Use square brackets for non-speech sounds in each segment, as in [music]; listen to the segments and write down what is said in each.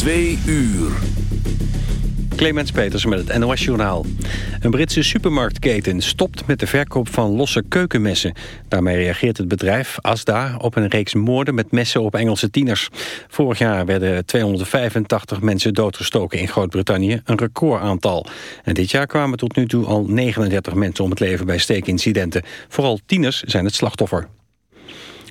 Twee uur. Clemens Peters met het NOS Journaal. Een Britse supermarktketen stopt met de verkoop van losse keukenmessen. Daarmee reageert het bedrijf Asda op een reeks moorden met messen op Engelse tieners. Vorig jaar werden 285 mensen doodgestoken in Groot-Brittannië, een recordaantal. En dit jaar kwamen tot nu toe al 39 mensen om het leven bij steekincidenten. Vooral tieners zijn het slachtoffer.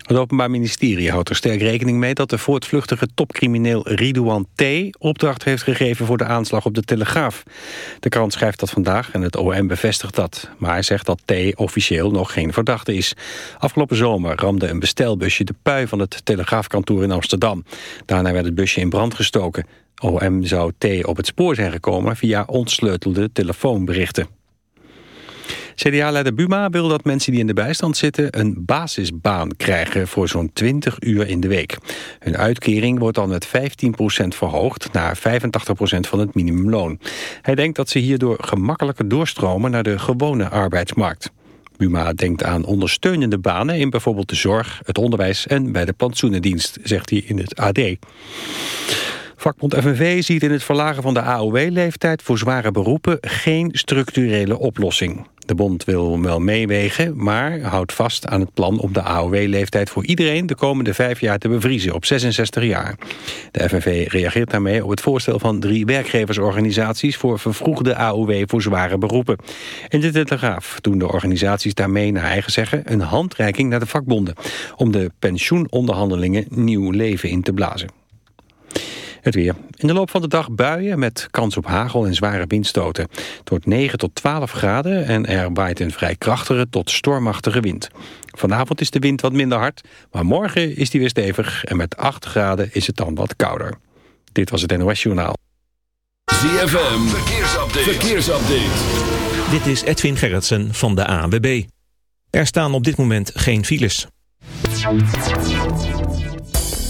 Het Openbaar Ministerie houdt er sterk rekening mee... dat de voortvluchtige topcrimineel Ridouan T. opdracht heeft gegeven voor de aanslag op de Telegraaf. De krant schrijft dat vandaag en het OM bevestigt dat. Maar zegt dat T. officieel nog geen verdachte is. Afgelopen zomer ramde een bestelbusje de pui van het Telegraafkantoor in Amsterdam. Daarna werd het busje in brand gestoken. OM zou T. op het spoor zijn gekomen via ontsleutelde telefoonberichten. CDA-leider Buma wil dat mensen die in de bijstand zitten... een basisbaan krijgen voor zo'n 20 uur in de week. Hun uitkering wordt dan met 15% verhoogd... naar 85% van het minimumloon. Hij denkt dat ze hierdoor gemakkelijker doorstromen... naar de gewone arbeidsmarkt. Buma denkt aan ondersteunende banen in bijvoorbeeld de zorg, het onderwijs en bij de plantsoenendienst, zegt hij in het AD. Vakbond FNV ziet in het verlagen van de AOW-leeftijd voor zware beroepen geen structurele oplossing. De bond wil wel meewegen, maar houdt vast aan het plan om de AOW-leeftijd voor iedereen de komende vijf jaar te bevriezen op 66 jaar. De FNV reageert daarmee op het voorstel van drie werkgeversorganisaties voor vervroegde AOW voor zware beroepen. In de Telegraaf doen de organisaties daarmee naar eigen zeggen een handreiking naar de vakbonden om de pensioenonderhandelingen nieuw leven in te blazen. Het weer. In de loop van de dag buien met kans op hagel en zware windstoten. Het wordt 9 tot 12 graden en er waait een vrij krachtige tot stormachtige wind. Vanavond is de wind wat minder hard, maar morgen is die weer stevig... en met 8 graden is het dan wat kouder. Dit was het NOS Journaal. ZFM, verkeersupdate. verkeersupdate. Dit is Edwin Gerritsen van de ANWB. Er staan op dit moment geen files.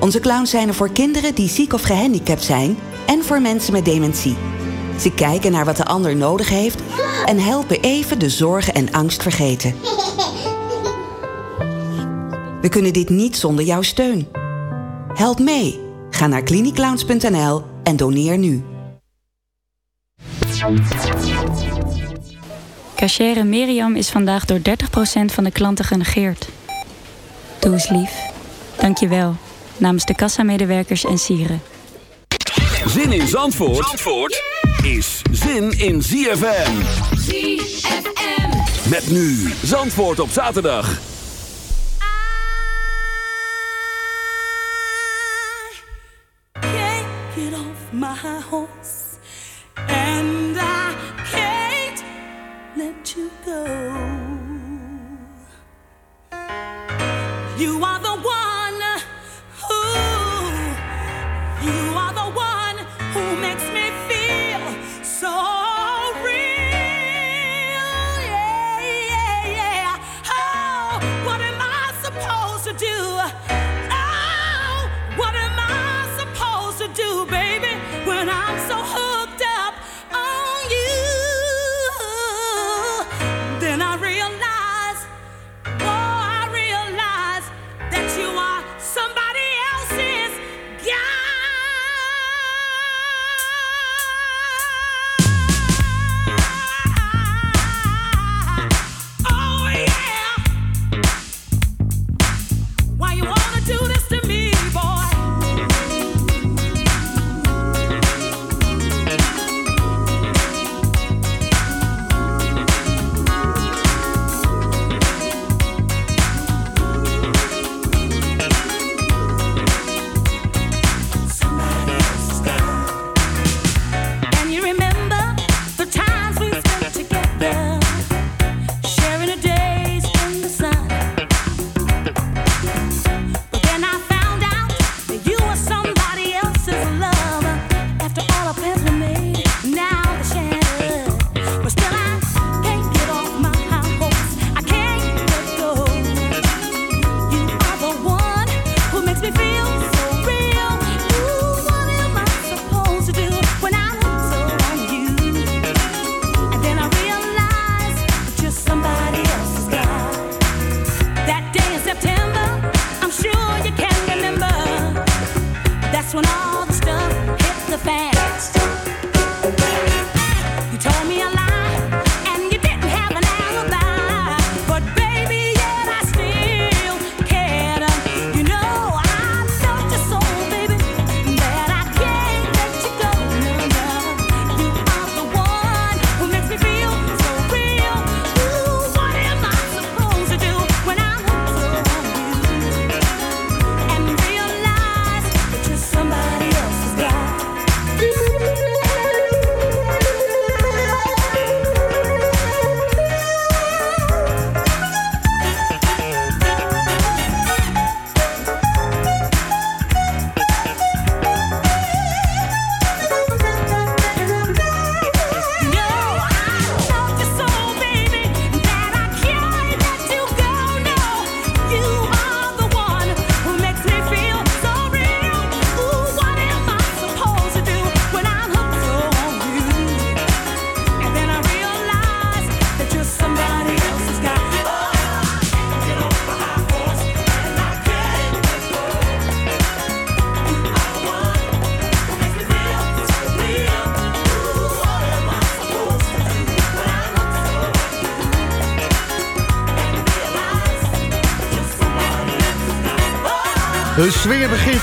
Onze clowns zijn er voor kinderen die ziek of gehandicapt zijn... en voor mensen met dementie. Ze kijken naar wat de ander nodig heeft... en helpen even de zorgen en angst vergeten. We kunnen dit niet zonder jouw steun. Help mee. Ga naar cliniclowns.nl en doneer nu. Cachere Miriam is vandaag door 30% van de klanten genegeerd. Doe eens lief. Dank je wel. Namens de kassamedewerkers en sieren. Zin in Zandvoort, Zandvoort is zin in ZFM. ZFM. Met nu Zandvoort op zaterdag.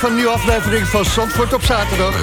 Van een nieuwe aflevering van Zandvoort op zaterdag.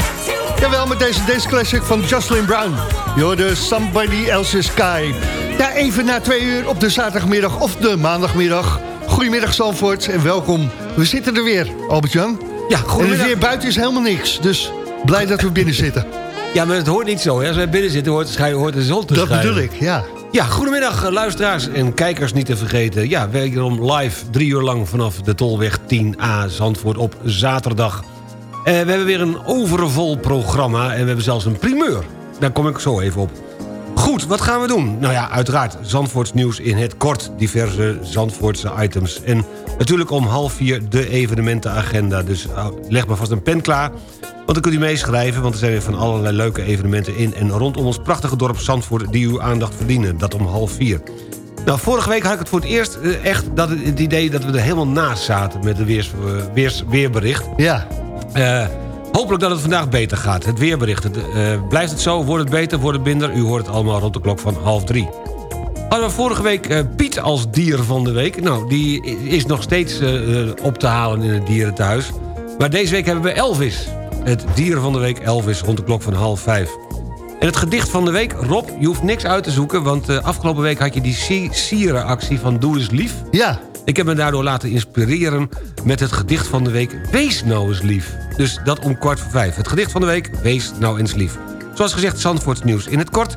Jawel, met deze Dance Classic van Jocelyn Brown. Je hoorde Somebody Else's Sky. Ja, even na twee uur op de zaterdagmiddag of de maandagmiddag. Goedemiddag Zandvoort en welkom. We zitten er weer, Albert-Jan. Ja, En het goedemiddag. weer buiten is helemaal niks. Dus blij dat we binnen zitten. Ja, maar het hoort niet zo. Hè. Als wij binnen zitten, hoort, schij- hoort de zon te Dat schijnen. bedoel ik, ja. Ja, goedemiddag eh, luisteraars en kijkers niet te vergeten. Ja, wederom live drie uur lang vanaf de Tolweg 10A Zandvoort op zaterdag. Eh, we hebben weer een overvol programma en we hebben zelfs een primeur. Daar kom ik zo even op. Goed, wat gaan we doen? Nou ja, uiteraard Zandvoorts nieuws in het kort. Diverse Zandvoortse items. En natuurlijk om half vier de evenementenagenda. Dus uh, leg maar vast een pen klaar. Want dan kunt u meeschrijven, want er zijn weer van allerlei leuke evenementen in... en rondom ons prachtige dorp Zandvoort die uw aandacht verdienen. Dat om half vier. Nou, vorige week had ik het voor het eerst eh, echt dat het, idee... dat we er helemaal naast zaten met het weers, eh, weers, weerbericht. Ja. Eh, hopelijk dat het vandaag beter gaat. Het weerbericht. Het, blijft het zo? Wordt het beter? Wordt het minder? U hoort het allemaal rond de klok van half drie. Hadden we vorige week Piet als dier van de week. Nou, die is nog steeds op te halen in het dierenthuis. Maar deze week hebben we Elvis. Het dier van de week Elvis rond de klok van half vijf. En het gedicht van de week, Rob, je hoeft niks uit te zoeken... want eh, afgelopen week had je die si- sierenactie van Doe eens lief. Ja. Ik heb me daardoor laten inspireren met het gedicht van de week... Wees nou eens lief. Dus dat om kwart voor vijf. Het gedicht van de week, Wees nou eens lief. Zoals gezegd, Zandvoorts nieuws in het kort.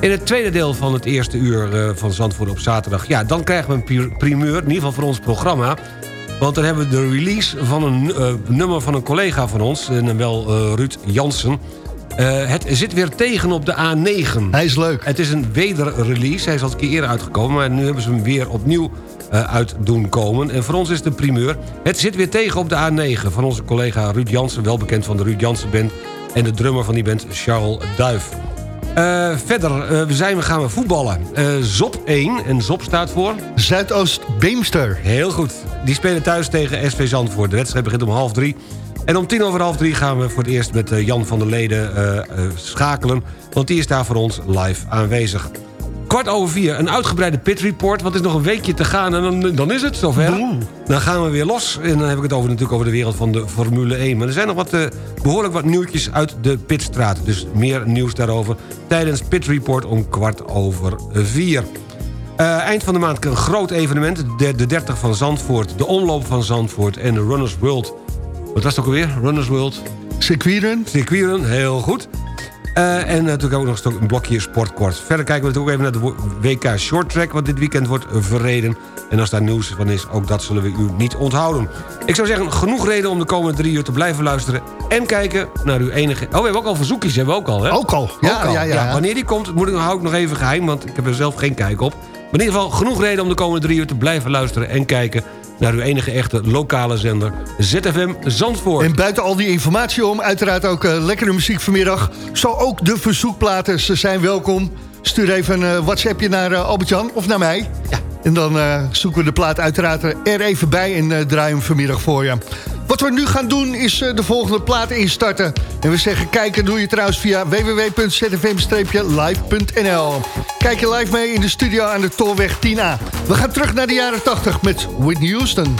In het tweede deel van het eerste uur eh, van Zandvoort op zaterdag... ja, dan krijgen we een primeur, in ieder geval voor ons programma... Want dan hebben we de release van een eh, nummer van een collega van ons... en wel eh, Ruud Jansen. Eh, het zit weer tegen op de A9. Hij is leuk. Het is een wederrelease. Hij is al een keer eerder uitgekomen... maar nu hebben ze hem weer opnieuw eh, uit doen komen. En voor ons is een primeur. Het zit weer tegen op de A9 van onze collega Ruud Jansen... wel bekend van de Ruud Jansen Band... en de drummer van die band, Charles Duif. Eh, verder eh, we zijn we gaan we voetballen. Eh, Zop 1, en Zop staat voor... Zuidoost-Beemster. Heel goed. Die spelen thuis tegen SV Zandvoort. De wedstrijd begint om half drie. En om tien over half drie gaan we voor het eerst met Jan van der Leden schakelen. Want die is daar voor ons live aanwezig. Kwart over vier, een uitgebreide pit report. Want het is nog een weekje te gaan en dan, dan is het zover. Dan gaan we weer los. En dan heb ik het over, natuurlijk over de wereld van de Formule 1. Maar er zijn nog wat, eh, behoorlijk wat nieuwtjes uit de pitstraat. Dus meer nieuws daarover tijdens pit report om kwart over vier. Eh, eind van de maand een groot evenement. De, de 30 van Zandvoort, de omloop van Zandvoort en de Runners World. Wat was het ook alweer? Runners World? Circuitrun. Circuitrun, heel goed. Eh, en natuurlijk ook nog een blokje sportkort. Verder kijken we natuurlijk ook even naar de WK Short Track... wat dit weekend wordt verreden. En als daar nieuws van is, ook dat zullen we u niet onthouden. Ik zou zeggen, genoeg reden om de komende drie uur te blijven luisteren... en kijken naar uw enige... Oh, we hebben ook al verzoekjes, hebben we ook al, hè? Ook al, ja, ja, ja. Wanneer die komt, moet ik, hou ik nog even geheim... want ik heb er zelf geen kijk op. Maar in ieder geval, genoeg reden om de komende drie uur te blijven luisteren... en kijken naar uw enige echte lokale zender ZFM Zandvoort. En buiten al die informatie om, uiteraard ook eh, lekkere muziek vanmiddag. Zo ook de verzoekplaten, ze zijn welkom. Stuur even een eh, WhatsAppje naar eh, Albert-Jan of naar mij. Ja. En dan eh, zoeken we de plaat uiteraard er even bij en eh, draaien hem vanmiddag voor je. Wat we nu gaan doen is de volgende plaat instarten. En we zeggen kijken doe je trouwens via www.zfm-live.nl. Kijk je live mee in de studio aan de Tolweg 10A. We gaan terug naar de jaren 80 met Whitney Houston.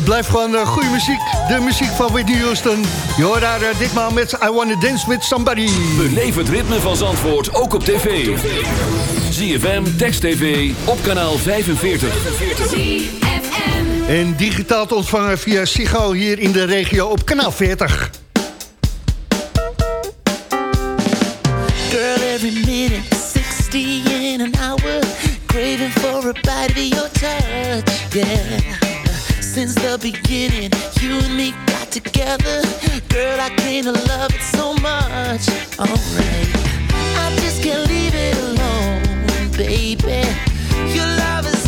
Het blijft gewoon uh, goede muziek. De muziek van Whitney Houston. Je hoort daar uh, ditmaal met I Wanna Dance With Somebody. Beleef het ritme van Zandvoort ook op tv. ZFM, Text TV, op kanaal 45. En digitaal te ontvangen via Sigo hier in de regio op kanaal 40. Girl, every minute, 60 in an hour. Craving for a bite of your touch, yeah. Since the beginning, you and me got together. Girl, I came to love it so much. Alright, I just can't leave it alone, baby. Your love is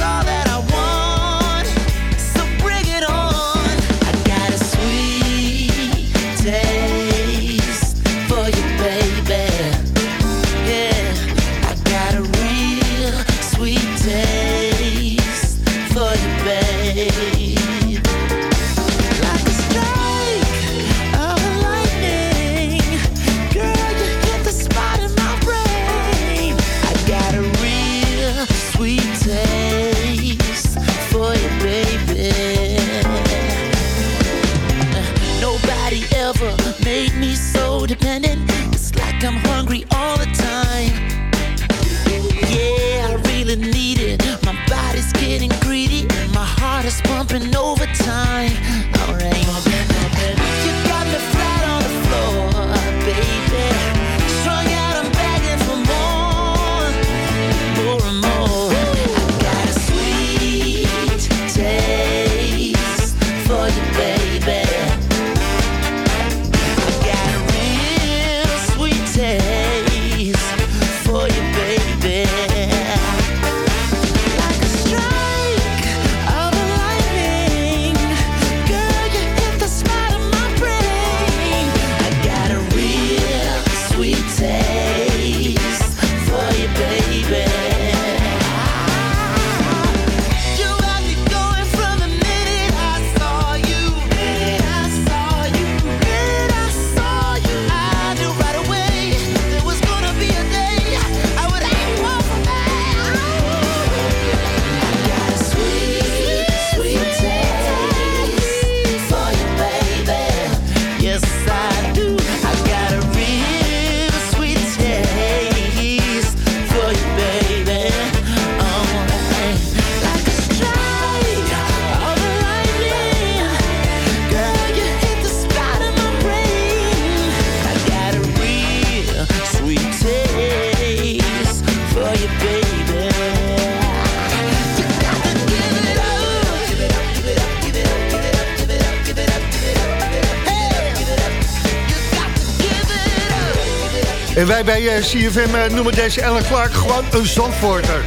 wij bij eh, CFM eh, noemen deze Alan Clark gewoon een Zandvoorter.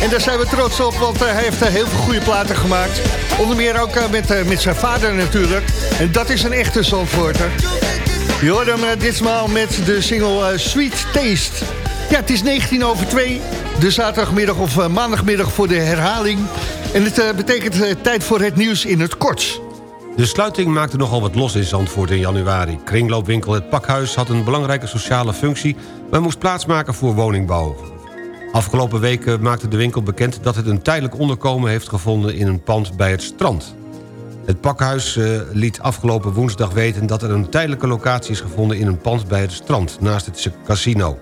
En daar zijn we trots op, want eh, hij heeft heel veel goede platen gemaakt. Onder meer ook met, met zijn vader natuurlijk. En dat is een echte Zandvoorter. Je hoort hem ditmaal met de single Sweet Taste. Ja, het is 19 over 2. De zaterdagmiddag of maandagmiddag voor de herhaling. En het betekent tijd voor het nieuws in het kort. De sluiting maakte nogal wat los in Zandvoort in januari. Kringloopwinkel Het Pakhuis had een belangrijke sociale functie... maar moest plaatsmaken voor woningbouw. Afgelopen weken maakte de winkel bekend dat het een tijdelijk onderkomen heeft gevonden... in een pand bij het strand. Het pakhuis eh, liet afgelopen woensdag weten dat er een tijdelijke locatie is gevonden... in een pand bij het strand, naast het casino.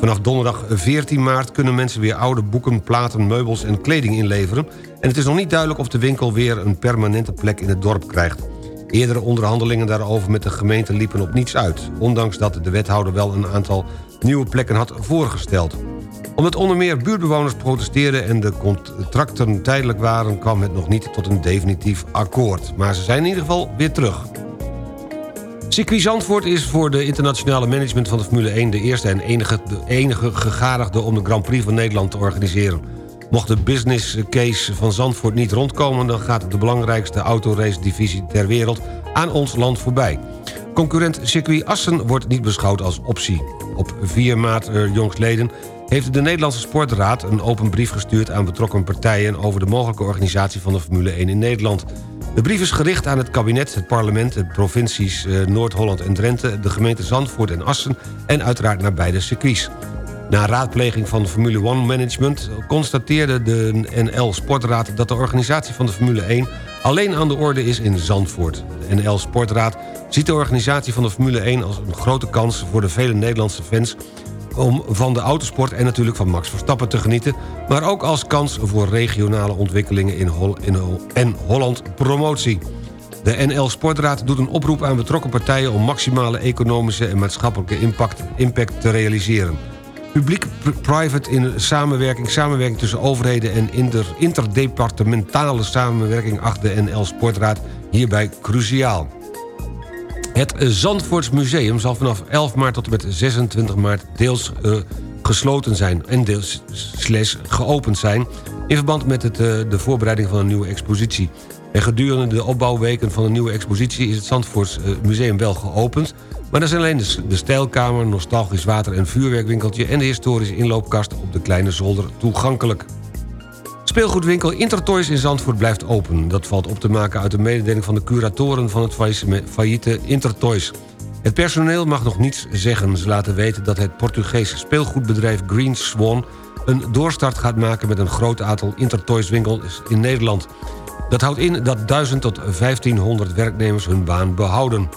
Vanaf donderdag 14 maart kunnen mensen weer oude boeken, platen, meubels en kleding inleveren... en het is nog niet duidelijk of de winkel weer een permanente plek in het dorp krijgt. Eerdere onderhandelingen daarover met de gemeente liepen op niets uit... ondanks dat de wethouder wel een aantal nieuwe plekken had voorgesteld. Omdat onder meer buurtbewoners protesteerden en de contracten tijdelijk waren... kwam het nog niet tot een definitief akkoord. Maar ze zijn in ieder geval weer terug. Circuit Zandvoort is voor de internationale management van de Formule 1... de eerste en enige, de enige om de Grand Prix van Nederland te organiseren. Mocht de business case van Zandvoort niet rondkomen... dan gaat de belangrijkste autorace-divisie ter wereld aan ons land voorbij. Concurrent Circuit Assen wordt niet beschouwd als optie. Op 4 maart eh, jongstleden heeft de Nederlandse Sportraad... een open brief gestuurd aan betrokken partijen... over de mogelijke organisatie van de Formule 1 in Nederland. De brief is gericht aan het kabinet, het parlement... de provincies eh, Noord-Holland en Drenthe... de gemeente Zandvoort en Assen... en uiteraard naar beide circuits. Na raadpleging van Formule 1 Management constateerde de NL Sportraad... dat de organisatie van de Formule 1 alleen aan de orde is in Zandvoort. De NL Sportraad ziet de organisatie van de Formule 1 als een grote kans... voor de vele Nederlandse fans om van de autosport en natuurlijk van Max Verstappen te genieten... maar ook als kans voor regionale ontwikkelingen in, en Holland promotie. De NL Sportraad doet een oproep aan betrokken partijen... om maximale economische en maatschappelijke impact, impact te realiseren. Publiek-private in samenwerking, samenwerking tussen overheden... en inter, interdepartementale samenwerking acht de NL Sportraad hierbij cruciaal. Het Zandvoorts Museum zal vanaf 11 maart tot en met 26 maart deels uh, gesloten zijn... en deels slash geopend zijn... in verband met het, uh, de voorbereiding van een nieuwe expositie. En gedurende de opbouwweken van een nieuwe expositie... is het Zandvoorts uh, Museum wel geopend... maar er zijn alleen de, de stijlkamer, nostalgisch water- en vuurwerkwinkeltje... en de historische inloopkast op de Kleine Zolder toegankelijk. Speelgoedwinkel Intertoys in Zandvoort blijft open. Dat valt op te maken uit de mededeling van de curatoren van het failliete Intertoys. Het personeel mag nog niets zeggen. Ze laten weten dat het Portugese speelgoedbedrijf Green Swan... een doorstart gaat maken met een groot aantal Intertoys winkels in Nederland. Dat houdt in dat 1000 tot 1500 werknemers hun baan behouden.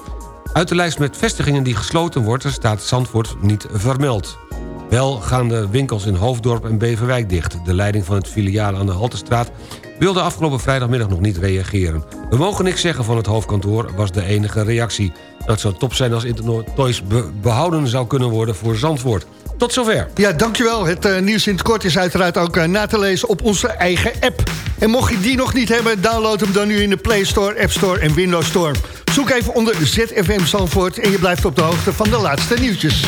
Uit de lijst met vestigingen die gesloten worden... staat Zandvoort niet vermeld. Wel gaan de winkels in Hoofddorp en Beverwijk dicht. De leiding van het filiaal aan de Haltestraat wilde afgelopen vrijdagmiddag nog niet reageren. We mogen niks zeggen van het hoofdkantoor, was de enige reactie. Dat zou top zijn als Intertoys be behouden zou kunnen worden voor Zandvoort. Tot zover. Ja, dankjewel. Het uh, nieuws in het kort is uiteraard ook uh, na te lezen op onze eigen app. En mocht je die nog niet hebben, download hem dan nu in de Play Store, App Store en Windows Store. Zoek even onder ZFM Zandvoort en je blijft op de hoogte van de laatste nieuwtjes.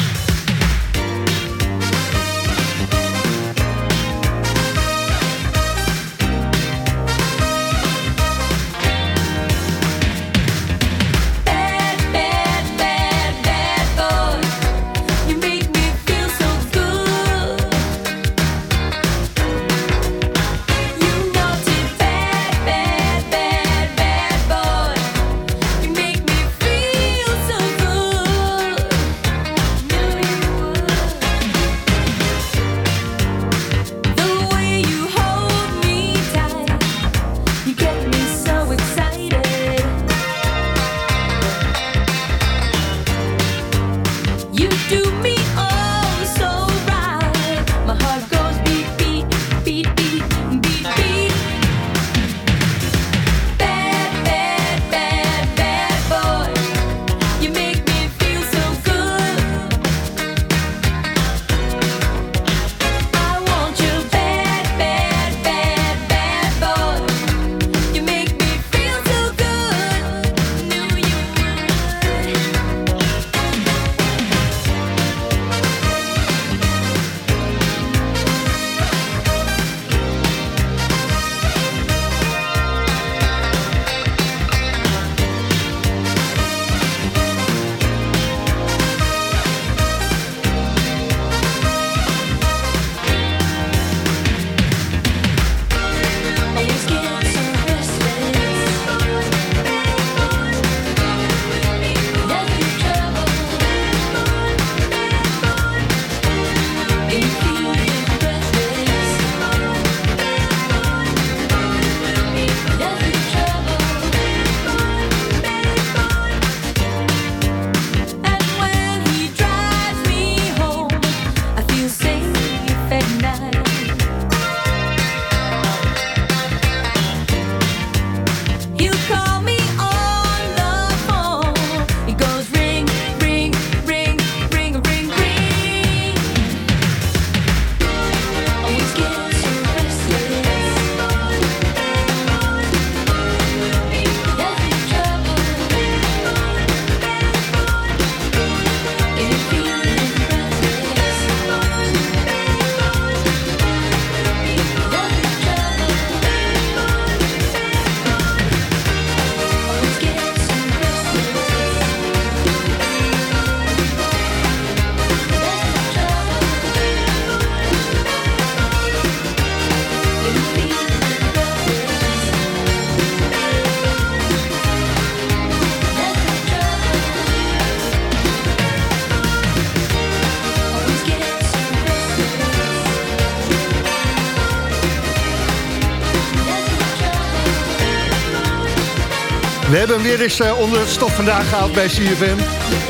Hebben hem weer eens eh, onder het stof vandaag gehaald bij CFM.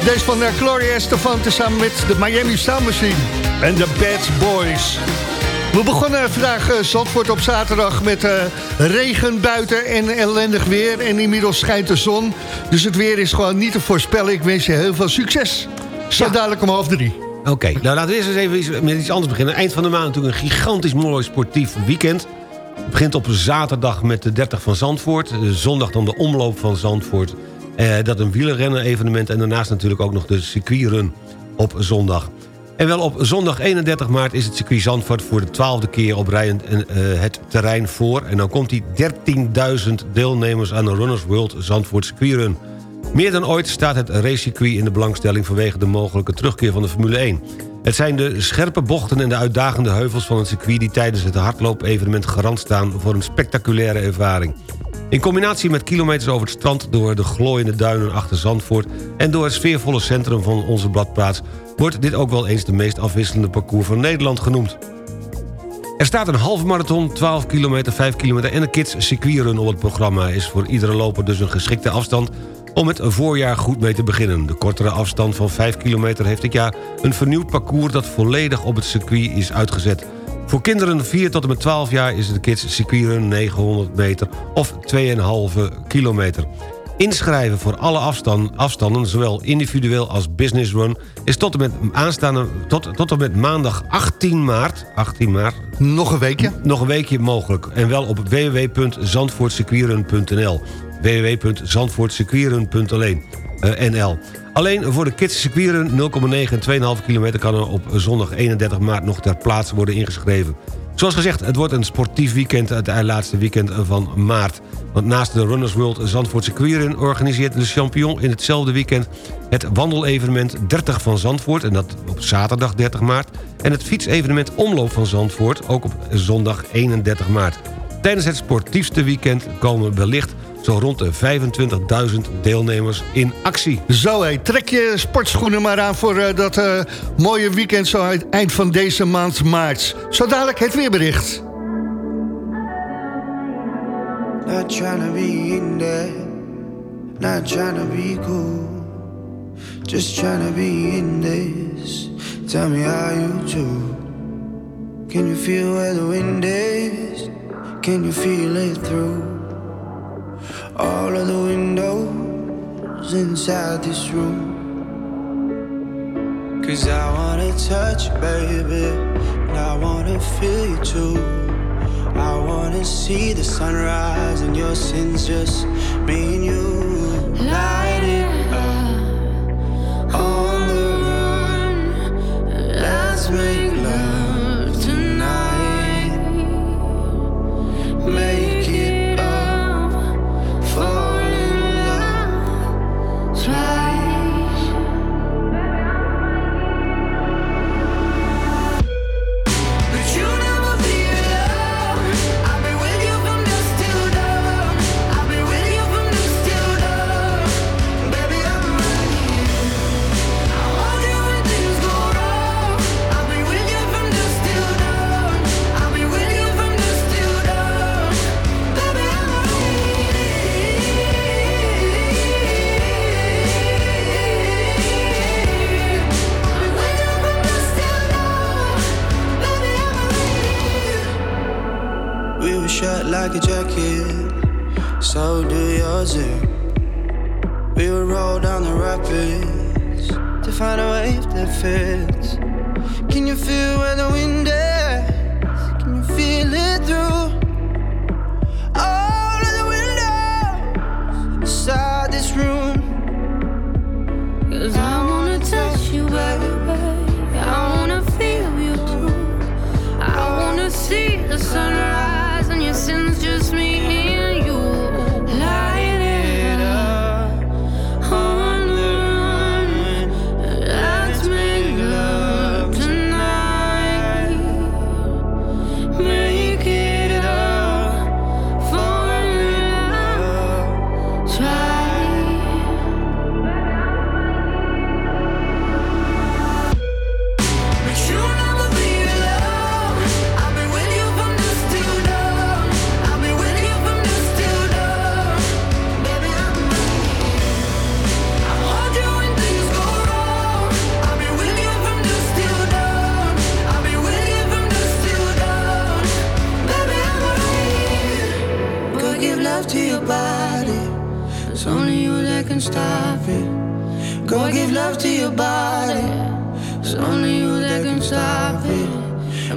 Deze van uh, Gloria Estefan samen met de Miami Sound Machine en de Bad Boys. We begonnen vandaag uh, Zandvoort op zaterdag met uh, regen buiten en ellendig weer. En inmiddels schijnt de zon. Dus het weer is gewoon niet te voorspellen. Ik wens je heel veel succes. Zo dadelijk om half drie. Oké, nou laten we eerst eens even met iets anders beginnen. Eind van de maand natuurlijk een gigantisch mooi sportief weekend. Begint op zaterdag met de 30 van Zandvoort. Zondag dan de omloop van Zandvoort. Eh, dat een wielerrennen evenement. En daarnaast natuurlijk ook nog de circuitrun op zondag. En wel op zondag 31 maart is het circuit Zandvoort... voor de twaalfde keer op rij uh, het terrein voor. En dan komt die 13.000 deelnemers aan de Runners World Zandvoort circuitrun. Meer dan ooit staat het racecircuit in de belangstelling... vanwege de mogelijke terugkeer van de Formule 1. Het zijn de scherpe bochten en de uitdagende heuvels van het circuit... die tijdens het hardloop-evenement garant staan voor een spectaculaire ervaring. In combinatie met kilometers over het strand... door de glooiende duinen achter Zandvoort... en door het sfeervolle centrum van onze bladplaats... wordt dit ook wel eens de meest afwisselende parcours van Nederland genoemd. Er staat een halve marathon, 12 kilometer, 5 kilometer... en een kids circuitrun op het programma. Is voor iedere loper dus een geschikte afstand om het voorjaar goed mee te beginnen. De kortere afstand van 5 kilometer heeft dit jaar een vernieuwd parcours... dat volledig op het circuit is uitgezet. Voor kinderen 4 tot en met 12 jaar is de Kids circuitrun 900 meter of 2,5 kilometer. Inschrijven voor alle afstand, afstanden, zowel individueel als business run... is tot en met, aanstaande, tot, tot en met maandag 18 maart, 18 maart... Nog een weekje? Nog een weekje mogelijk. En wel op www.zandvoortcircuitrun.nl www.zandvoortcircuitrun.nl Alleen voor de kids circuitrun 0,9 en 2,5 kilometer... kan er op zondag 31 maart nog ter plaatse worden ingeschreven. Zoals gezegd, het wordt een sportief weekend... het laatste weekend van maart. Want naast de Runners World Zandvoort Circuitrun... organiseert de Champion in hetzelfde weekend... het wandelevenement 30 van Zandvoort... en dat op zaterdag 30 maart... en het fietsevenement Omloop van Zandvoort... ook op zondag 31 maart. Tijdens het sportiefste weekend komen wellicht zo rond de 25.000 deelnemers in actie. Zo hé, trek je sportschoenen maar aan voor uh, dat uh, mooie weekend... zo het eind van deze maand maart. Zo dadelijk het weerbericht. Not trying to be in there Not trying to be cool Just trying to be in this Tell me how you do Can you feel where the wind is? Can you feel it through all of the windows inside this room? Cause I wanna touch you, baby, and I wanna feel you too. I wanna see the sunrise and your sins, just me and you. Light it up on the run. Let's make love tonight. Make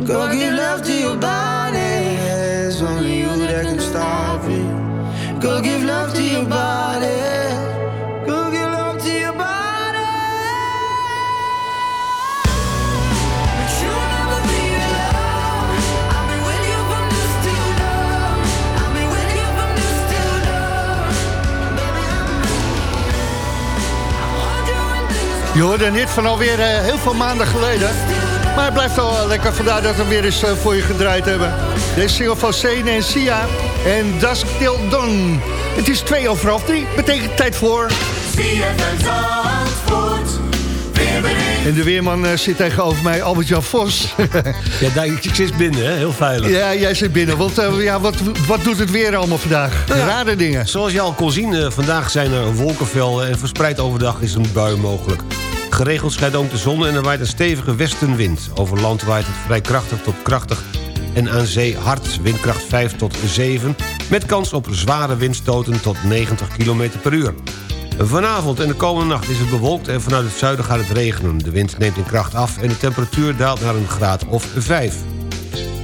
Go give love to your body. It's only you that can stop it. Go give love to your body. Go give love to your body. But you'll never be alone. I'll be with you from dusk till dawn. I'll be with you from dusk till dawn. Baby, I'm Je hoorde een hit van alweer eh, heel veel maanden geleden. Maar het blijft wel lekker, vandaar dat we hem weer eens eh, voor je gedraaid hebben. Deze single van Sene en Sia en Dusk Till Dawn. Het is twee over half drie, betekent tijd voor... En de weerman eh, zit tegenover mij, Albert-Jan Vos. [laughs] Ja, daar, ik zit binnen, hè? heel veilig. ja, jij zit binnen. Want eh, ja, wat, wat doet het weer allemaal vandaag? Nou ja, Rare dingen. Zoals je al kon zien, vandaag zijn er wolkenvelden... en verspreid overdag is een bui mogelijk. Geregeld schijnt ook de zon en er waait een stevige westenwind. Over land waait het vrij krachtig tot krachtig en aan zee hard, windkracht 5 tot 7... met kans op zware windstoten tot 90 km per uur. Vanavond en de komende nacht is het bewolkt en vanuit het zuiden gaat het regenen. De wind neemt in kracht af en de temperatuur daalt naar een graad of 5.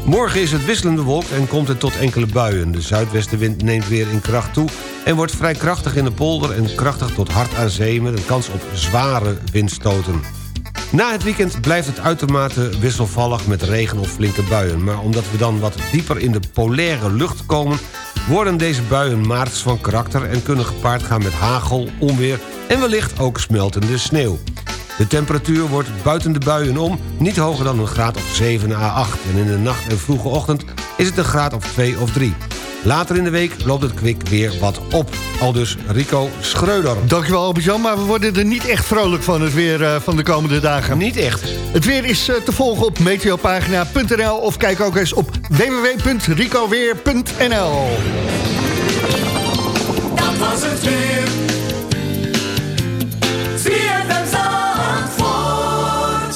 Morgen is het wisselend bewolkt en komt het tot enkele buien. De zuidwestenwind neemt weer in kracht toe... en wordt vrij krachtig in de polder en krachtig tot hard aan zee... met een kans op zware windstoten. Na het weekend blijft het uitermate wisselvallig met regen of flinke buien. Maar omdat we dan wat dieper in de polaire lucht komen... worden deze buien maarts van karakter... en kunnen gepaard gaan met hagel, onweer en wellicht ook smeltende sneeuw. De temperatuur wordt buiten de buien om niet hoger dan een graad of 7 à 8. En in de nacht en vroege ochtend is het een graad of 2 of 3. Later in de week loopt het kwik weer wat op. Al dus Rico Schreuder. Dankjewel Albert-Jan, maar we worden er niet echt vrolijk van het weer eh, van de komende dagen. Niet echt. Het weer is eh, te volgen op meteopagina.nl of kijk ook eens op www.ricoweer.nl Dat was het weer.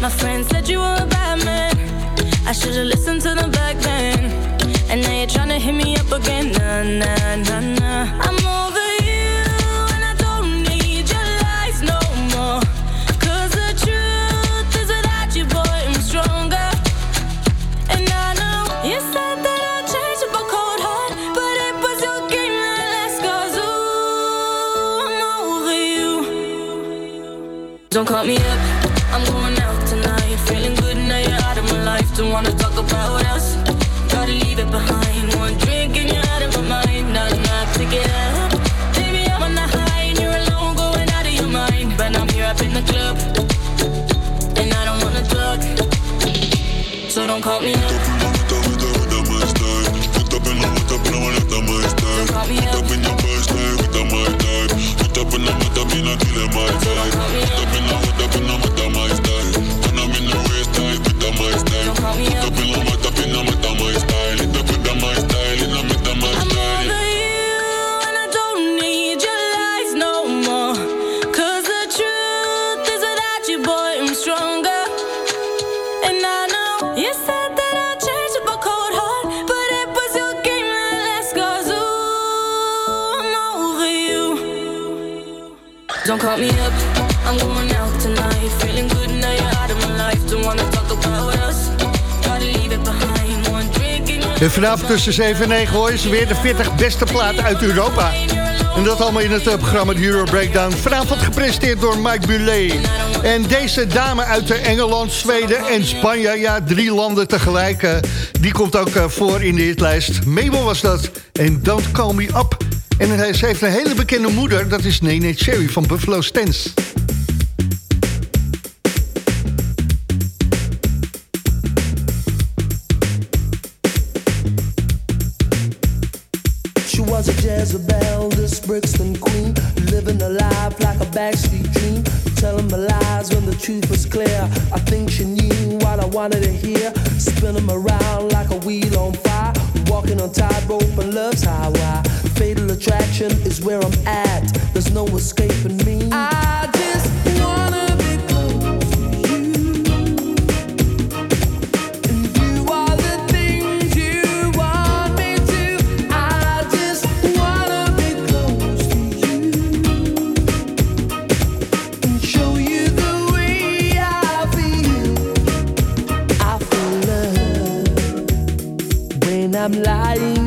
My friend said you were a bad man. I should've listened to them back then. And now you're tryna hit me up again. Nah, nah, nah, nah. I'm over you. And I don't need your lies no more. Cause the truth is without you, boy, I'm stronger. And I know you said that I changed up a cold heart, but it was your game that last. Cause ooh, I'm over you. Don't call me up, I'm going Don't wanna talk about us. Gotta leave it behind. One drink and you're out of my mind. Nah, nah, pick it up. Baby, I'm on the high and you're alone, going out of your mind. But I'm here up in the club, and I don't wanna talk. So don't call me up. Stronger, Don't me up. I'm going out tonight. Feeling good now you're out of my life. Don't wanna talk about us. to leave it behind. En vanavond tussen 7 en 9 hoor je ze weer de 40 beste platen uit Europa. En dat allemaal in het eh, programma de Euro Breakdown. Vanavond gepresenteerd door Mike Bulet. En deze dame uit eh, Engeland, Zweden en Spanje. Ja, drie landen tegelijk. Eh, die komt ook voor in de hitlijst. Mabel was dat. En Don't Call Me Up. En hij heeft een hele bekende moeder, dat is Nene Cherry van Buffalo Stance. She was a Jezebel, this Brixton queen, living a life like a backstreet dream. Telling the lies when the truth was clear. I think she knew what I wanted to hear. Spinning around like a wheel on fire. Walking on tightrope and love's highway. Fatal attraction is where I'm at. There's no escaping me. I I'm lying.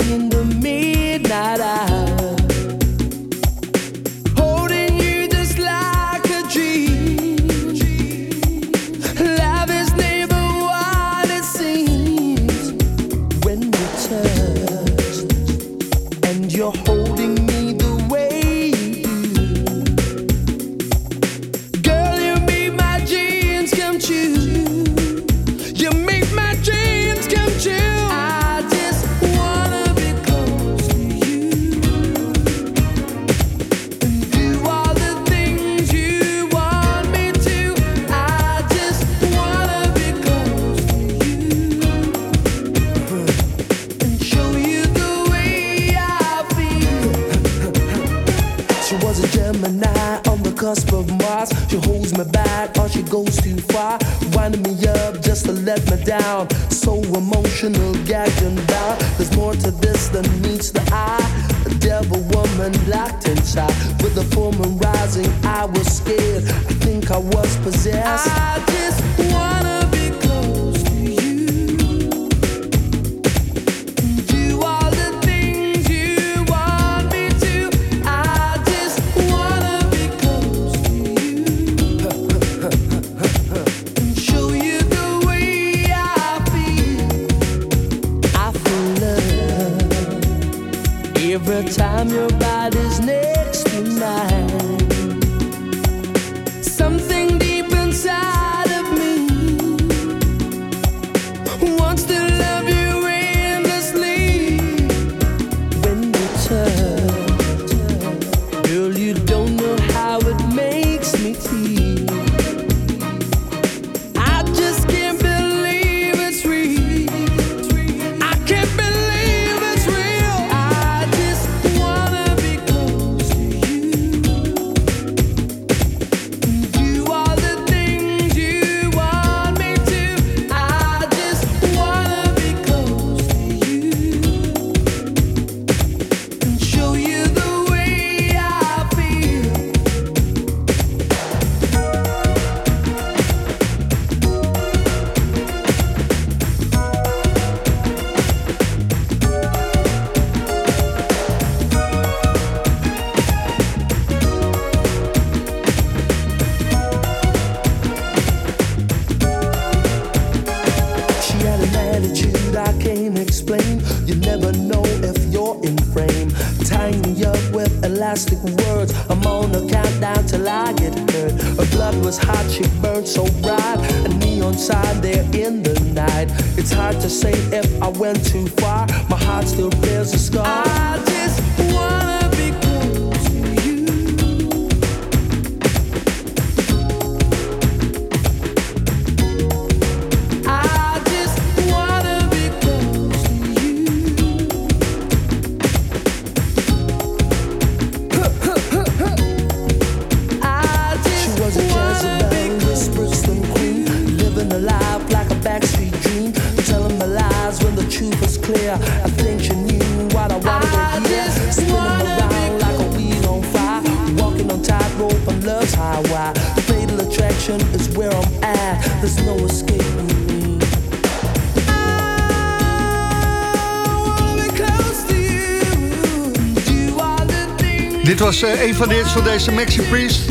Eh, een van de hits van deze Maxi Priest.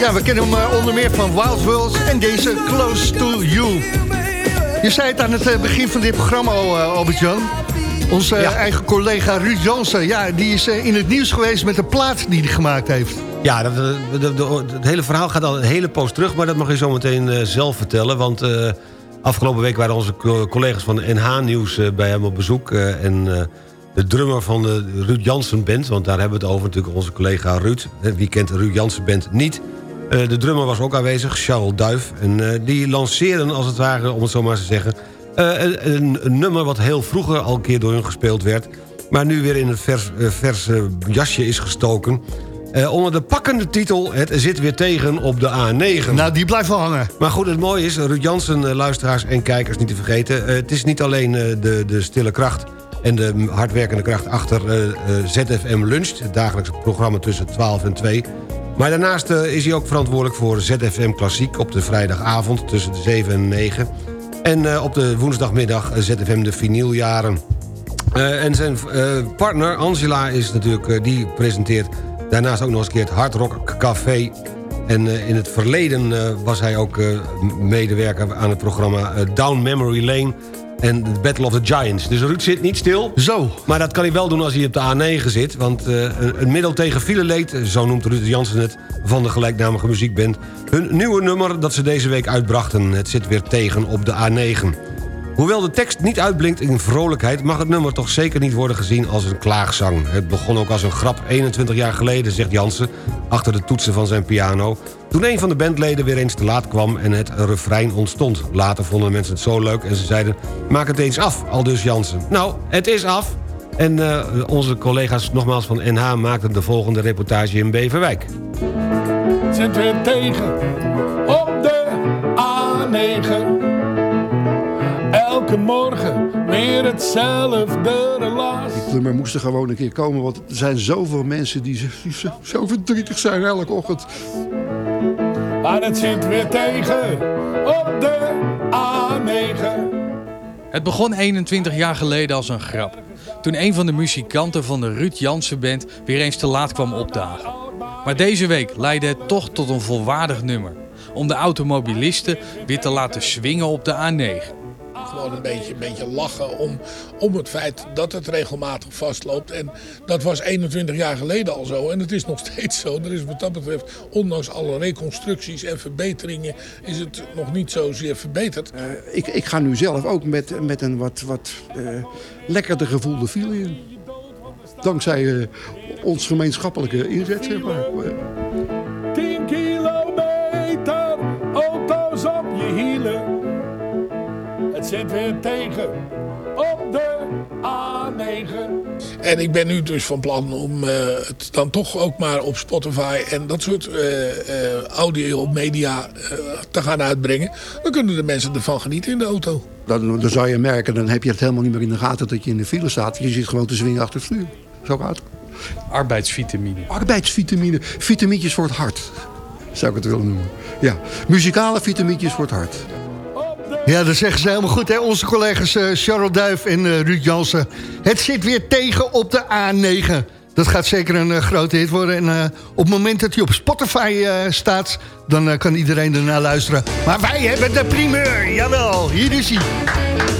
Ja, we kennen hem eh, onder meer van Wild Worlds en deze Close to You. Je zei het aan het eh, begin van dit programma al, Albert-Jan. Onze eigen collega Ruud Jansen, ja, die is in het nieuws geweest met de plaat die hij gemaakt heeft. Ja, dat, het hele verhaal gaat al een hele poos terug... maar dat mag je zo meteen zelf vertellen. Want afgelopen week waren onze co- collega's van NH Nieuws bij hem op bezoek. en de drummer van de Ruud Jansen Band... want daar hebben we het over natuurlijk onze collega Ruud. Wie kent de Ruud Jansen Band niet? Eh, de drummer was ook aanwezig, Charles Duif. En eh, die lanceerden als het ware, om het zo maar te zeggen... eh, een, een, nummer wat heel vroeger al een keer door hun gespeeld werd... maar nu weer in een vers, vers jasje is gestoken... Onder de pakkende titel Het zit weer tegen op de A9. Nou, die blijft wel hangen. Maar goed, het mooie is, Ruud Jansen, luisteraars en kijkers niet te vergeten... het is niet alleen de, de stille kracht en de hardwerkende kracht achter eh, eh, ZFM Lunch... het dagelijkse programma tussen 12 en 2... maar daarnaast eh, is hij ook verantwoordelijk voor ZFM Klassiek... op de vrijdagavond tussen de 7 en 9... en op de woensdagmiddag ZFM de vinyljaren. En zijn partner Angela is natuurlijk, die presenteert daarnaast ook nog eens een keer het Hard Rock Café. En in het verleden was hij ook medewerker aan het programma Down Memory Lane en The Battle of the Giants. Dus Ruud zit niet stil. Zo. Maar dat kan hij wel doen als hij op de A9 zit. Want eh, een, middel tegen fileleed, zo noemt Ruud Jansen het... van de gelijknamige muziekband. Hun nieuwe nummer dat ze deze week uitbrachten. Het zit weer tegen op de A9. Hoewel de tekst niet uitblinkt in vrolijkheid... mag het nummer toch zeker niet worden gezien als een klaagzang. Het begon ook als een grap 21 jaar geleden, zegt Jansen... achter de toetsen van zijn piano... toen een van de bandleden weer eens te laat kwam en het refrein ontstond. Later vonden mensen het zo leuk en ze zeiden... maak het eens af, al dus Jansen. Nou, het is af. En eh, onze collega's nogmaals van NH maakten de volgende reportage in Beverwijk. zit weer tegen op de A9. Elke morgen weer hetzelfde relaas. Die plummer moest er gewoon een keer komen, want er zijn zoveel mensen die zo, die zo, zo verdrietig zijn elke ochtend. Maar het zit weer tegen op de A9. Het begon 21 jaar geleden als een grap. Toen een van de muzikanten van de Ruud Jansen Band weer eens te laat kwam opdagen. Maar deze week leidde het toch tot een volwaardig nummer. Om de automobilisten weer te laten swingen op de A9. Gewoon een beetje, een beetje lachen om, om het feit dat het regelmatig vastloopt. En dat was 21 jaar geleden al zo. En het is nog steeds zo. Er is wat dat betreft, ondanks alle reconstructies en verbeteringen, is het nog niet zozeer verbeterd. Ik, ik ga nu zelf ook met, met een wat, wat eh, lekkerder gevoelde file in. Dankzij eh, ons gemeenschappelijke inzet, zeg maar. 10 kilometer, Weer tegen op de A9. En ik ben nu dus van plan om eh, het dan toch ook maar op Spotify en dat soort eh, eh, audio media eh, te gaan uitbrengen. Dan kunnen de mensen ervan genieten in de auto. Dan, dan zou je merken, dan heb je het helemaal niet meer in de gaten dat je in de file staat. Je zit gewoon te zwingen achter het stuur. Zo gaat het. Arbeidsvitamine. Arbeidsvitamine. Vitamintjes voor het hart. Zou ik het willen noemen. Ja, muzikale vitamintjes voor het hart. Ja, dat zeggen ze helemaal goed, hè? Onze collega's eh, Charles Duif en eh, Ruud Jansen. Het zit weer tegen op de A9. Dat gaat zeker een eh, grote hit worden. En op het moment dat hij op Spotify staat... dan kan iedereen ernaar luisteren. Maar wij hebben de primeur, jawel. Hier is hij.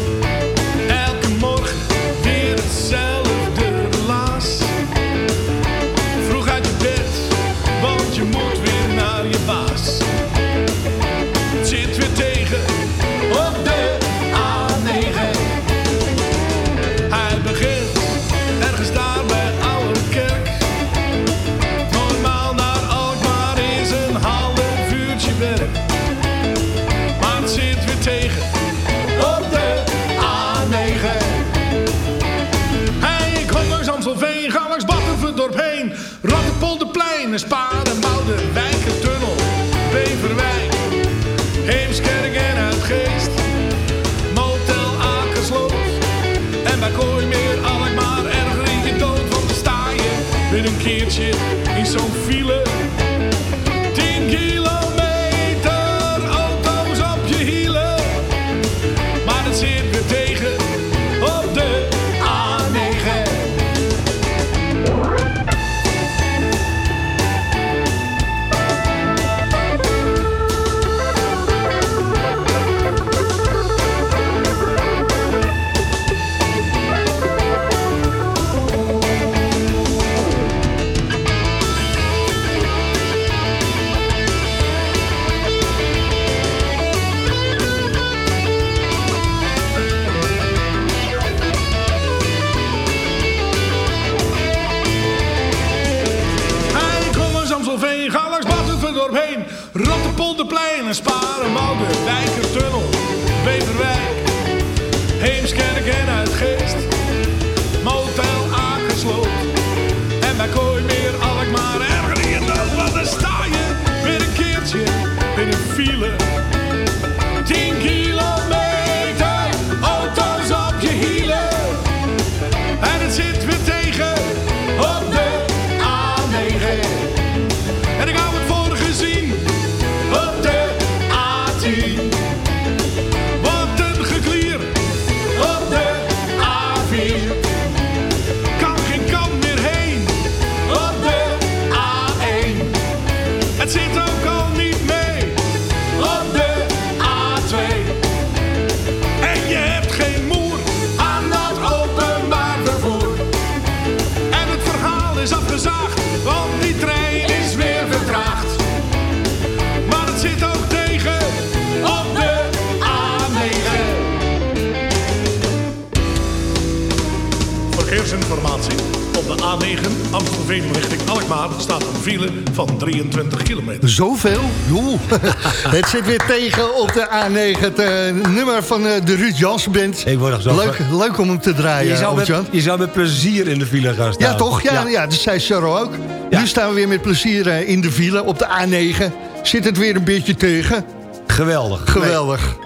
Zoveel? Joe. [laughs] het zit weer tegen op de A9. Het eh, nummer van eh, de Ruud Jansen Band. Ik word nog zo leuk, leuk om hem te draaien, je, zou met, je zou met plezier in de file gaan staan. Ja, toch? Ja, ja. dat zei Charles ook. Nu staan we weer met plezier eh, in de file op de A9. Zit het weer een beetje tegen. Geweldig. Geweldig.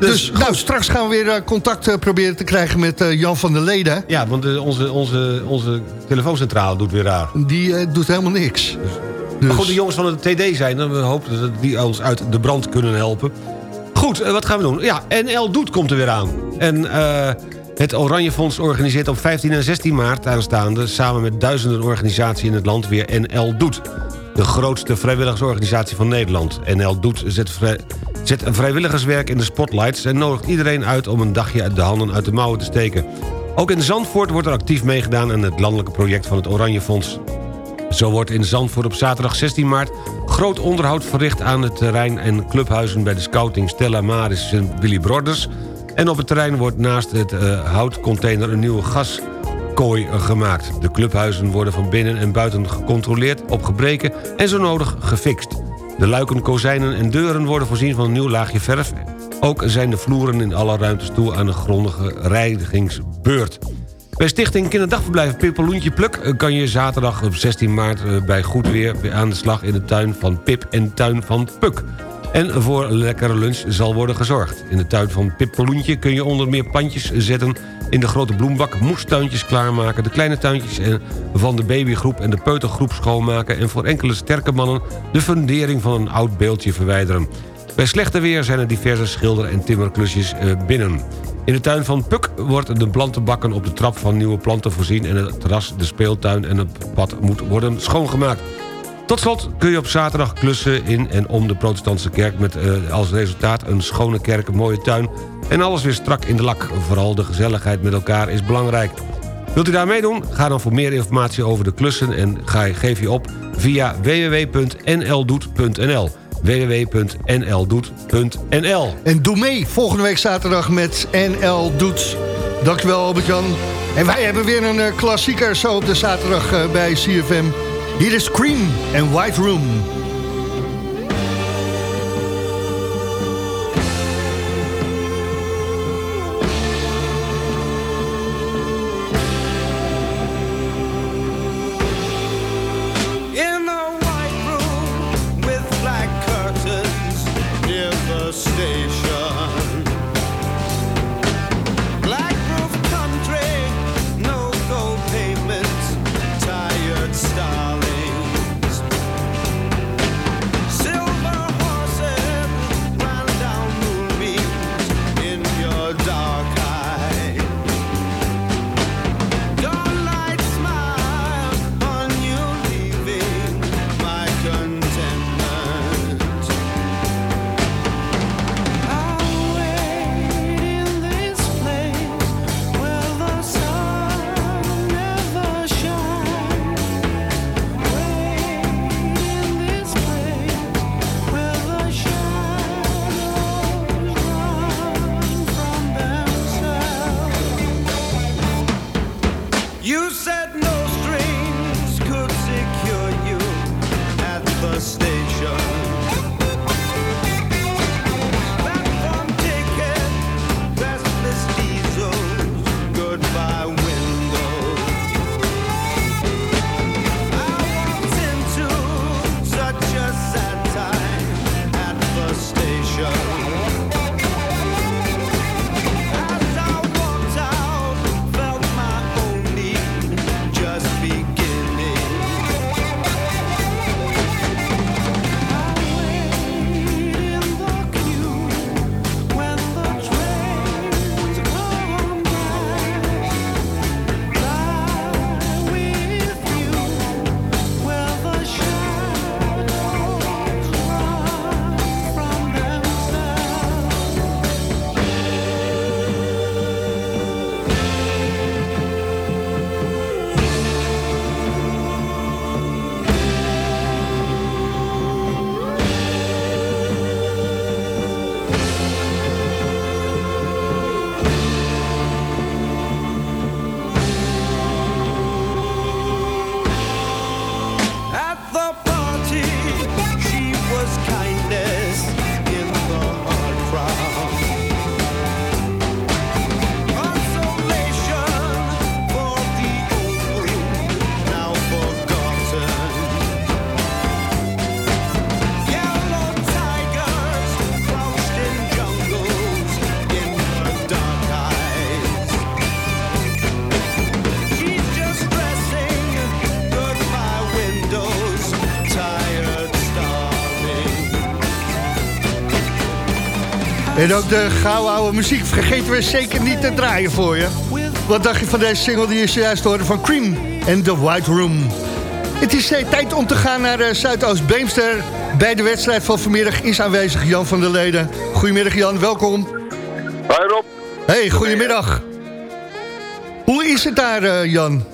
Dus, nou, straks gaan we weer contact proberen te krijgen met Jan van der Leden. Ja, want onze, onze, onze telefooncentrale doet weer raar. Die doet helemaal niks. Maar goed, de jongens van de TD zijn. We hopen dat die ons uit de brand kunnen helpen. Goed, eh, wat gaan we doen? Ja, NL Doet komt er weer aan. En eh, het Oranje Fonds organiseert op 15 en 16 maart aanstaande... samen met duizenden organisaties in het land weer NL Doet. De grootste vrijwilligersorganisatie van Nederland. NL Doet zet, zet vrijwilligerswerk in de spotlights... en nodigt iedereen uit om een dagje uit de handen uit de mouwen te steken. Ook in Zandvoort wordt er actief meegedaan... aan het landelijke project van het Oranje Fonds. Zo wordt in Zandvoort op zaterdag 16 maart groot onderhoud verricht aan het terrein en clubhuizen bij de scouting Stella Maris en Willy Broders. En op het terrein wordt naast het eh, houtcontainer een nieuwe gaskooi gemaakt. De clubhuizen worden van binnen en buiten gecontroleerd op gebreken en zo nodig gefixt. De luiken, kozijnen en deuren worden voorzien van een nieuw laagje verf. Ook zijn de vloeren in alle ruimtes toe aan een grondige reinigingsbeurt. Bij Stichting Kinderdagverblijf Pippeloentje Pluk eh, kan je zaterdag op 16 maart eh, bij goed weer aan de slag in de tuin van Pip en tuin van Puk. En voor een lekkere lunch zal worden gezorgd. In de tuin van Pippeloentje kun je onder meer pandjes zetten... in de grote bloembak moestuintjes klaarmaken... de kleine tuintjes van de babygroep en de peutergroep schoonmaken... en voor enkele sterke mannen de fundering van een oud beeldje verwijderen. Bij slechte weer zijn er diverse schilder- en timmerklusjes eh, binnen. In de tuin van Puk wordt de plantenbakken op de trap van nieuwe planten voorzien... en het terras, de speeltuin en het pad moet worden schoongemaakt. Tot slot kun je op zaterdag klussen in en om de protestantse kerk... met eh, als resultaat een schone kerk, een mooie tuin... en alles weer strak in de lak. Vooral de gezelligheid met elkaar is belangrijk. Wilt u daar meedoen? Ga dan voor meer informatie over de klussen... en ga, geef je op via www.nldoet.nl www.nldoet.nl En doe mee volgende week zaterdag met NL Doet. Dankjewel Albert-Jan. En wij hebben weer een eh, klassieker zo op de zaterdag eh, bij CFM. Hier is Cream en White Room. En ook de gouden oude muziek vergeten we zeker niet te draaien voor je. Wat dacht je van deze single die je zojuist hoorde van Cream en The White Room? Het is eh, tijd om te gaan naar eh, Zuidoost-Beemster. Bij de wedstrijd van vanmiddag is aanwezig Jan van der Leden. Goedemiddag Jan, welkom. Hoi Rob. Hey, goedemiddag. Hoe is het daar eh, Jan?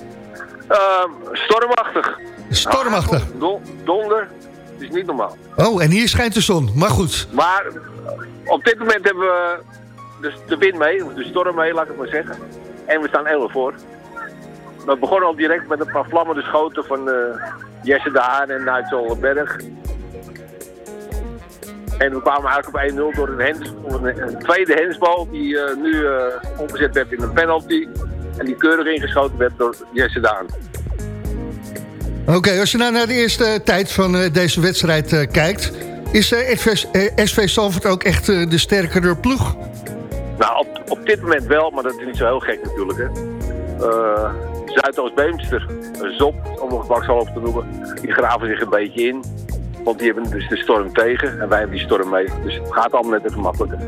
Ehm, stormachtig. Stormachtig. Don- donder. Het is niet normaal. Oh, en hier schijnt de zon, maar goed. Maar op dit moment hebben we de, de wind mee, de storm mee, laat ik maar zeggen. En we staan heel voor. We begonnen al direct met een paar vlammende schoten van eh, Jesse de Haan en Nuitzelberg. En we kwamen eigenlijk op 1-0 door een, een, tweede hensbal die eh, nu eh, omgezet werd in een penalty. En die keurig ingeschoten werd door Jesse de Haan. Oké, als je nou naar de eerste tijd van deze wedstrijd kijkt... is eh, SV, eh, Salford ook echt eh, de sterkere ploeg? Nou, op, op dit moment wel, maar dat is niet zo heel gek natuurlijk. Hè. Zuidoost-Beemster, Zop, om het makkelijk te noemen, die graven zich een beetje in. Want die hebben dus de storm tegen en wij hebben die storm mee. Dus het gaat allemaal net even makkelijker.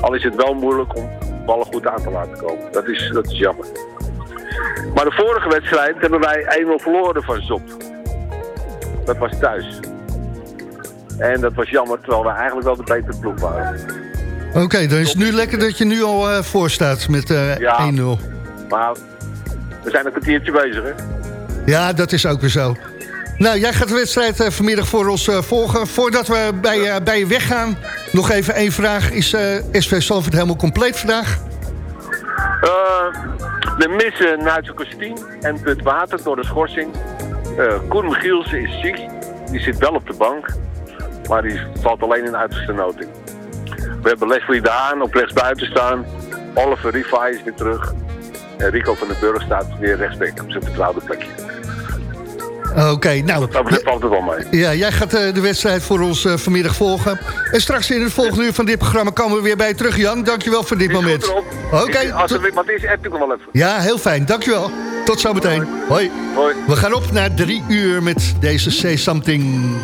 Al is het wel moeilijk om ballen goed aan te laten komen. Dat is, dat is jammer. Maar de vorige wedstrijd hebben wij 1-0 verloren van Zop. Dat was thuis. En dat was jammer, terwijl wij eigenlijk wel de betere ploeg waren. Oké, dan is het nu lekker dat je nu al eh, voor staat met eh, Ja. 1-0. Maar we zijn een kwartiertje bezig, hè? Ja, dat is ook weer zo. Nou, jij gaat de wedstrijd eh, vanmiddag voor ons eh, volgen. Voordat we bij, eh, bij je weggaan, nog even één vraag. Is eh, SV Salford helemaal compleet vandaag? Eh, we missen Nuitse Kostien en Put Water door de schorsing. Eh Koen Michielsen is ziek. Die zit wel op de bank. Maar die valt alleen in uiterste noting. We hebben Leslie de Haan op rechtsbuiten staan. Oliver Rifai is weer terug. En Rico van den Burg staat weer rechtsback op zijn vertrouwde plekje. Oké, nou... Dat valt het wel mee. Ja, jij gaat eh, de wedstrijd voor ons eh, vanmiddag volgen. En straks in het volgende uur van dit programma komen we weer bij je terug, Jan. Dankjewel voor dit moment. Oké, Als tot- er wat is, app ik nog wel even. ja, heel fijn. Dankjewel. Tot zometeen. Hoi. Hoi. We gaan op naar drie uur met deze Say Something.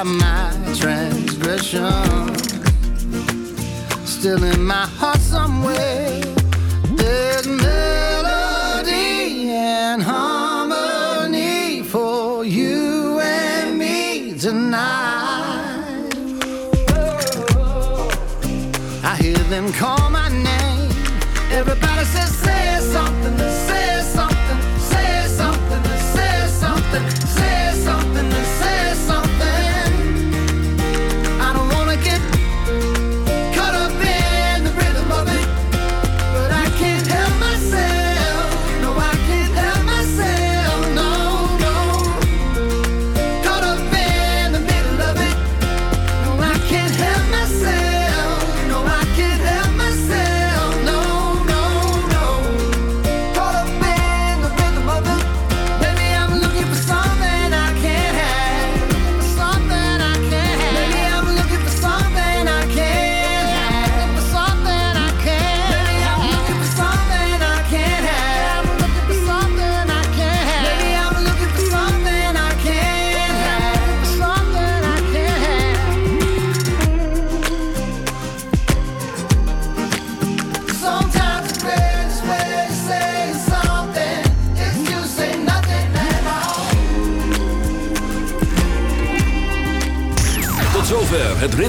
About my transgression. Still in my heart somewhere,